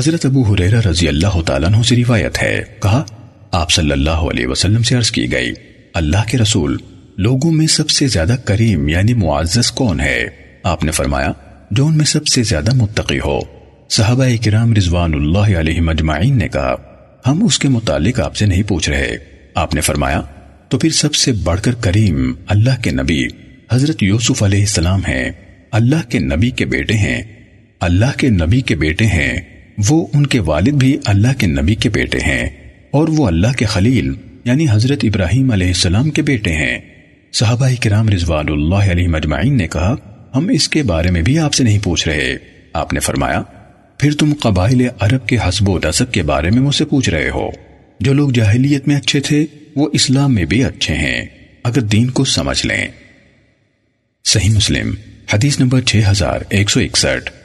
حضرت ابو حریرہ رضی اللہ تعالیٰ عنہ سے روایت ہے۔ کہا، آپ صلی اللہ علیہ وسلم سے عرض کی گئی، اللہ کے رسول، لوگوں میں سب سے زیادہ کریم یعنی معزز کون ہے؟ آپ نے فرمایا، جو ان میں سب سے زیادہ متقی ہو۔ صحابہ کرام رضوان اللہ علیہ مجمعین نے کہا، ہم اس کے متعلق آپ سے نہیں پوچھ رہے۔ آپ نے فرمایا، تو پھر سب سے بڑھ کر کریم اللہ کے نبی حضرت یوسف علیہ السلام ہیں۔ اللہ کے نبی کے بیٹے ہیں۔ اللہ کے نبی کے بیٹے ہیں۔ وہ ان کے والد بھی اللہ کے نبی کے بیٹے ہیں اور وہ اللہ کے خلیل یعنی حضرت ابراہیم علیہ السلام کے بیٹے ہیں۔ صحابہ کرام رضوان اللہ علیہ مجمعین نے کہا، ہم اس کے بارے میں بھی آپ سے نہیں پوچھ رہے۔ آپ نے فرمایا، پھر تم قبائل عرب کے حسب و نصب کے بارے میں مجھ سے پوچھ رہے ہو۔ جو لوگ جاہلیت میں اچھے تھے، وہ اسلام میں بھی اچھے ہیں۔ اگر دین کو سمجھ لیں۔ صحیح مسلم، حدیث نمبر 6161